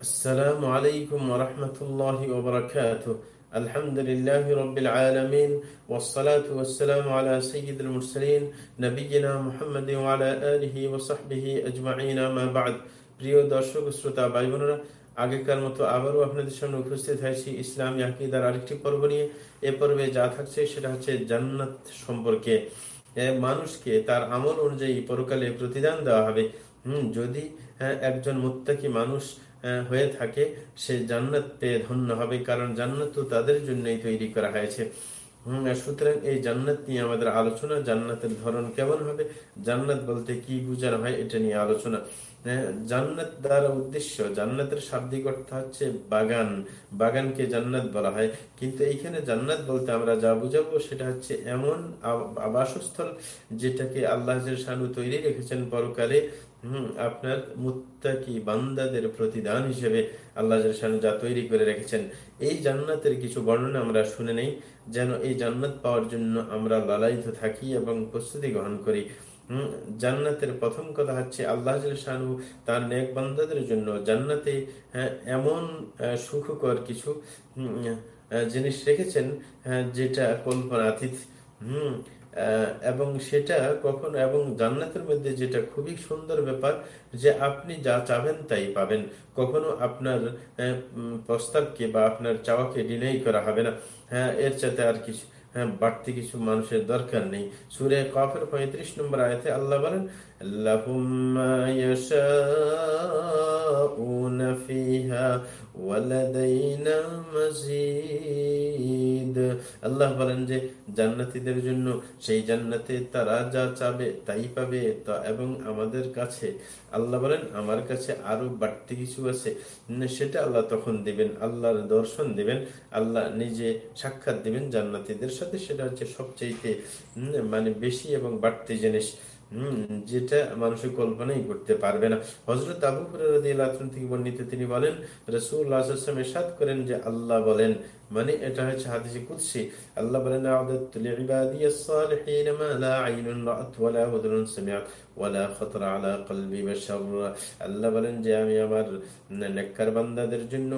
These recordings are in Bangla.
السلام عليكم ورحمة الله وبركاته الحمد لله رب العالمين والصلاة والسلام على سيد المرسلين نبينا محمد وعلى آله وصحبه أجمعين ما بعد প্রিয় দর্শক শ্রোতা ভাই বোনেরা আগেকার মতো আবারও আপনাদের সামনে উপস্থিত হয়েছি ইসলাম আকিদার আরেকটি পর্ব নিয়ে এ পর্বে যা থাকছে সেটা হচ্ছে জান্নাত সম্পর্কে মানুষকে তার আমল অনুযায়ী পরকালে প্রতিদান দেওয়া হবে হম যদি একজন মুত্তাকি মানুষ হয়ে থাকে, সে জান্নাত ধন্য হবে, কারণ জান্নাত তো তাদের জন্যই তৈরি করা হয়েছে। সুতরাং এই জান্নাত নিয়ে আমাদের আলোচনা, জান্নাতের ধরন কেমন হবে, জান্নাত বলতে কি হয়, এটা নিয়ে আলোচনা। জান্নাত দ্বারা উদ্দেশ্য, জান্নাতের শাব্দিক অর্থ হচ্ছে বাগান। বাগানকে জান্নাত বলা হয়। কিন্তু এইখানে জান্নাত বলতে আমরা যা বুঝাবো, সেটা হচ্ছে এমন আবাসস্থল যেটাকে আল্লাহ তৈরি রেখেছেন পরকালে হম আপনার মুত্তাকি বান্দাদের প্রতিদান হিসেবে আল্লাহ যা তৈরি করে রেখেছেন এই জান্নাতের কিছু বর্ণনা আমরা শুনে নেই যেন এই জান্নাত পাওয়ার জন্য আমরা লালায়িত থাকি এবং প্রস্তুতি গ্রহণ করি। জান্নাতের প্রথম কথা হচ্ছে আল্লাহ শাহু তার নেক বান্দাদের জন্য জান্নাতে হ্যাঁ, এমন সুখকর কিছু জিনিস রেখেছেন হ্যাঁ, যেটা কল্পনাতীত। এবং সেটা কখনো, এবং জান্নাতের মধ্যে যেটা খুবই সুন্দর ব্যাপার, যে আপনি যা চাবেন তাই পাবেন। কখনো আপনার প্রস্তাবকে বা আপনার চাওয়াকে ডিনাই করা হবে না। হ্যাঁ এর চাতে আর কিছু বাড়তি কিছু মানুষের দরকার নেই। সুরে কফের পঁয়ত্রিশ নম্বর আয়তে আল্লাহ বলেন আল্লাহ বলেন যে, জান্নাতিদের জন্য সেই জান্নাতে তারা যা চাবে তাই পাবে। তা এবং আমাদের কাছে, আল্লাহ বলেন, আমার কাছে আরও বাড়তি কিছু আছে। সেটা আল্লাহ তখন দিবেন, আল্লাহর দর্শন দিবেন, আল্লাহ নিজে সাক্ষাৎ দিবেন জান্নাতিদের সাথে সেটা হচ্ছে সবচেয়ে মানে বেশি এবং বাড়তি জিনিস যেটা মানুষ কল্পনাই করতে পারবে না। হজরত তিনি বলেন রসুল্লাহ সাদ করেন যে আল্লাহ বলেন মানে এটা হচ্ছে হাদিসে কুদসি, আল্লাহ বলেন আল্লাহ বলেন যে আমি আমার বান্দাদের জন্য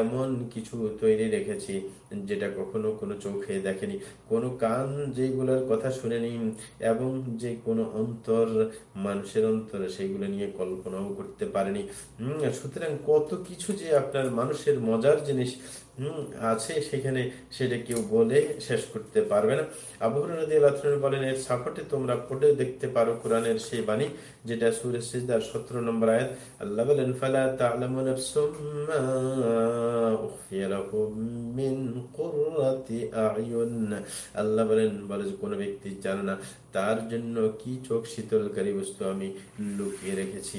এমন কিছু তৈরি রেখেছি যেটা কখনো কোনো চোখে দেখেনি। কোনো কান যেগুলোর কথা শুনেনি এবং যে কোনো অন্তর, মানুষের অন্তর সেইগুলো নিয়ে কল্পনাও করতে পারেনি। সুতরাং কত কিছু যে আপনার মানুষের মজার জিনিস আছে, সেখানে সেটা কেউ বলে শেষ করতে পারবে না। আবহাওয়া বলেন, এর সাপোর্টে তোমরা পড়ে দেখতে পারো কোরআনের সেই বাণী, যেটা সুরেশ সিজদার সতেরো নম্বর আয়াত, আল্লাহ বলেন, ফালা তা'লামু নাফসুম মা উখফিয়া লাহুম কুররাতি আ'য়ুন। আল্লাহ বলেন, বলে যে কোনো ব্যক্তি জানে না। তার জন্য কি চোখ শীতলকারী বস্তু আমি লুকিয়ে রেখেছি?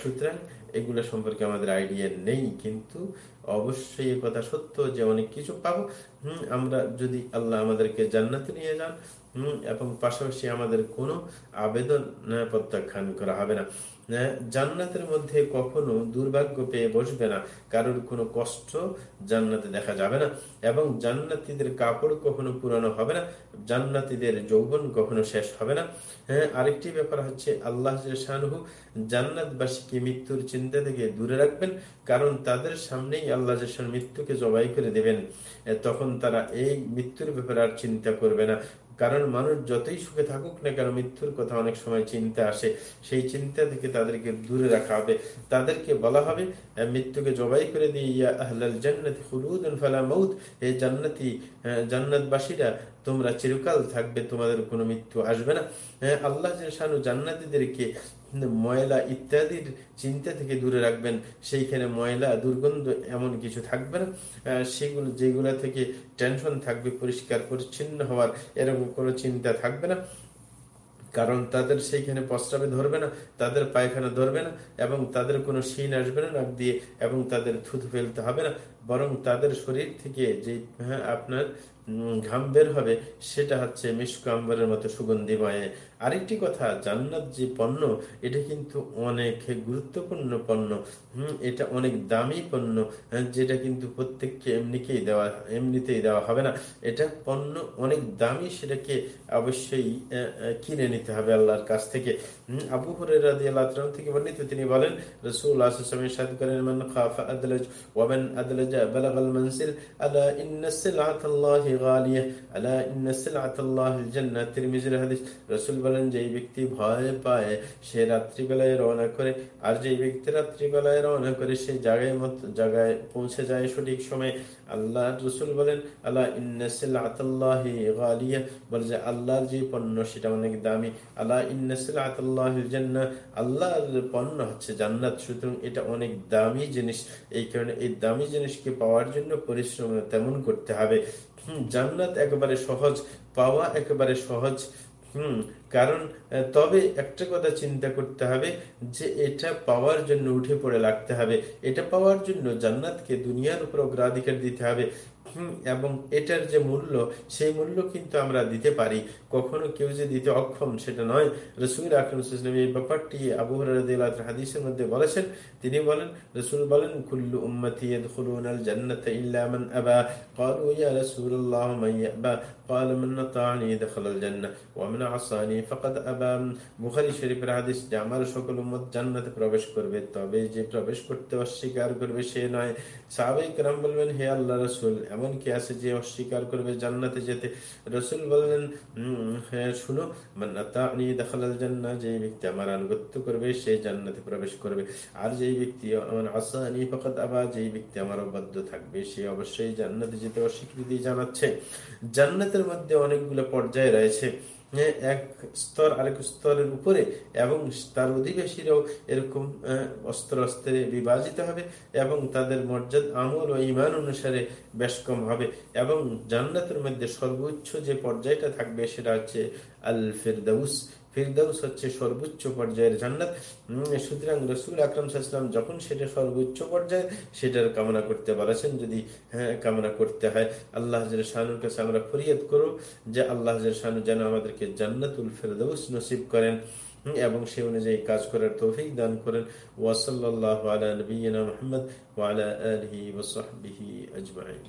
সুতরাং এগুলো সম্পর্কে আমাদের আইডিয়া নেই, কিন্তু অবশ্যই কথা সত্য যে অনেক কিছু পাবো। হম, আমরা যদি আল্লাহ আমাদেরকে জান্নাতে নিয়ে যান, হম, এবং পাশাপাশি আমাদের কোনো আবেদন প্রত্যাখ্যান করা হবে না। জান্নাতের মধ্যে কখনো দুর্ভাগ্য পেয়ে বসবে না। কারোর কোনো কষ্ট জান্নাতে দেখা যাবে না এবং জান্নাতিদের কাপড় কখনো পুরানো হবে না, জান্নাতিদের যৌবন কখনো শেষ হবে না। হ্যাঁ আরেকটি ব্যাপার হচ্ছে আল্লাহ শাহরুহ জান্নাতবাসীকে মৃত্যুর চিন্তা থেকে দূরে রাখবেন, কারণ তাদের সামনেই আল্লাহ মৃত্যুকে জবাই করে দেবেন। তখন তারা এই মৃত্যুর ব্যাপারে আর চিন্তা করবে না। কারণ মানুষ যতই সুখে থাকুক না কেন মৃত্যুর কথা অনেক সময় চিন্তা আসে। সেই চিন্তা থেকে তাদেরকে দূরে রাখা হবে। তাদেরকে বলা হবে মৃত্যুকে জবাই করে দিয়ে ইয়া আহলাল জান্নাতি খুলুদ ফালা মৌত এই জান্নাতি জান্নাতবাসীরা তোমরা চিরকাল থাকবে, তোমাদের কোনো মৃত্যু আসবে না। আল্লাহ শানু জান্নাতিদেরকে ময়লা ইত্যাদির চিন্তা থেকে দূরে রাখবেন, সেইখানে ময়লা, দুর্গন্ধ এমন কিছু থাকবে না। সেগুলো, যেগুলো থেকে টেনশন থাকবে, পরিষ্কার, পরিচ্ছন্ন হওয়ার এরকম কোনো চিন্তা থাকবে না। কারণ তাদের সেইখানে প্রস্রাবে ধরবে না, তাদের পায়খানা ধরবে না, এবং তাদের কোনো শিন আসবে না নাক দিয়ে, এবং তাদের থুথু ফেলতে হবে না। বরং তাদের শরীর থেকে যে হ্যাঁ আপনার ঘাম বের হবে, সেটা হচ্ছে মিশকু আম্বরের মতো সুগন্ধিময়। আরেকটি কথা, জান্নাত যে পণ্য, এটা কিন্তু অনেক গুরুত্বপূর্ণ পণ্য। হম, এটা অনেক দামি পণ্য যেটা কিন্তু প্রত্যেককে এমনিকেই দেওয়া, এমনিতেই দেওয়া হবে না। এটা পণ্য অনেক দামি, সেটাকে অবশ্যই কিনে নিতে হবে আল্লাহর কাছ থেকে। আবু হরের থেকে বর্ণিত তিনি বলেন রসুল আসলামের সাদ করেন, মান খাফা জান্নাত তিরমিজির হাদিস রাসূল বলেন ব্যক্তি ভয় পায় সে রাত্রিবেলায় রওনা করে, আর যে ব্যক্তি রাত্রিবেলায় রওনা করে, সে জায়গায় মত জায়গায় পৌঁছে যায় সঠিক সময়। আল্লাহ রসুল বলেন আল্লাহ ইন্নাসিল আতাল্লাহি গালিয়া। বলে যে, আল্লাহর যে পণ্য, সেটা অনেক দামি। আল্লাহ ইন্নাসিল আতাল্লাহিল জান্না আল্লাহর পণ্য হচ্ছে জান্নাত। সুতরাং এটা অনেক দামি জিনিস। এই কারণে এই দামি জিনিসকে পাওয়ার জন্য পরিশ্রম তেমন করতে হবে। জান্নাত একেবারে সহজ, পাওয়া একেবারে সহজ। হম, কারণ তবে একটা কথা চিন্তা করতে হবে যে এটা পাওয়ার জন্য উঠে পড়ে লাগতে হবে। এটা পাওয়ার জন্য জান্নাতকে দুনিয়ার উপর অগ্রাধিকার দিতে হবে। এবং এটার যে মূল্য সেই মূল্য কিন্তু আমরা দিতে পারি কখনো কেউ যে দিতে অক্ষম সেটা নয় রসুল আকরম এই ব্যাপারটি আবু হাদিসের মধ্যে বলেছেন তিনি বলেন রসুল বলেন কুল্লু উম্মতি জান্নাত ইল্লা মান আবা قالوا يا رسول الله من يأبى قال من نطعني دخل الجنة ومن عصاني فقد أبى বুখারী শরীফের হাদিস যে আমার সকল উম্মত জান্নাতে প্রবেশ করবে তবে যে প্রবেশ করতে অস্বীকার করবে সে নয় সাহাবাই کرام বলবেন হে আল্লাহ রাসূল এমন কি আছে যে অস্বীকার করবে জান্নাতে যেতে? রসুল বললেন হ্যাঁ শুনো। মান দেখাল জান্না যে ব্যক্তি আমার আনুগত্য করবে, সে জান্নাতে প্রবেশ করবে। আর যেই ব্যক্তি আমার আসানি ফকত আবার যেই ব্যক্তি আমার অবাধ্য থাকবে, সে অবশ্যই জান্নাতে যেতে অস্বীকৃতি জানাচ্ছে। জান্নাতের মধ্যে অনেকগুলো পর্যায় রয়েছে। এক স্তর আরেক স্তরের উপরে এবং তার অধিবাসীরাও এরকম অস্ত্র অস্ত্রে বিভাজিত হবে এবং তাদের মর্যাদা, আমল ও ইমান অনুসারে বেশ কম হবে এবং জান্নাতের মধ্যে সর্বোচ্চ যে পর্যায়টা থাকবে সেটা হচ্ছে আল ফেরদাউস ফিরদাউস হচ্ছে সর্বোচ্চ পর্যায়ের জান্নাত। সুতরাং রসুল আকরম সাল্লাম যখন সেটা সর্বোচ্চ পর্যায়ে, সেটার কামনা করতে বলেছেন যদি হ্যাঁ কামনা করতে হয়। আল্লাহ শাহানুর কাছে আমরা ফরিয়াদ করব যে আল্লাহ শাহানু যেন আমাদেরকে জান্নাতুল ফেরদাউস নসিব করেন এবং সে অনুযায়ী কাজ করার তৌফিক দান করেন। ওয়াসাল্লাহ আলা নবীনা মোহাম্মদ ওয়ালা আলহি ওসাহবিহি আজমাইন।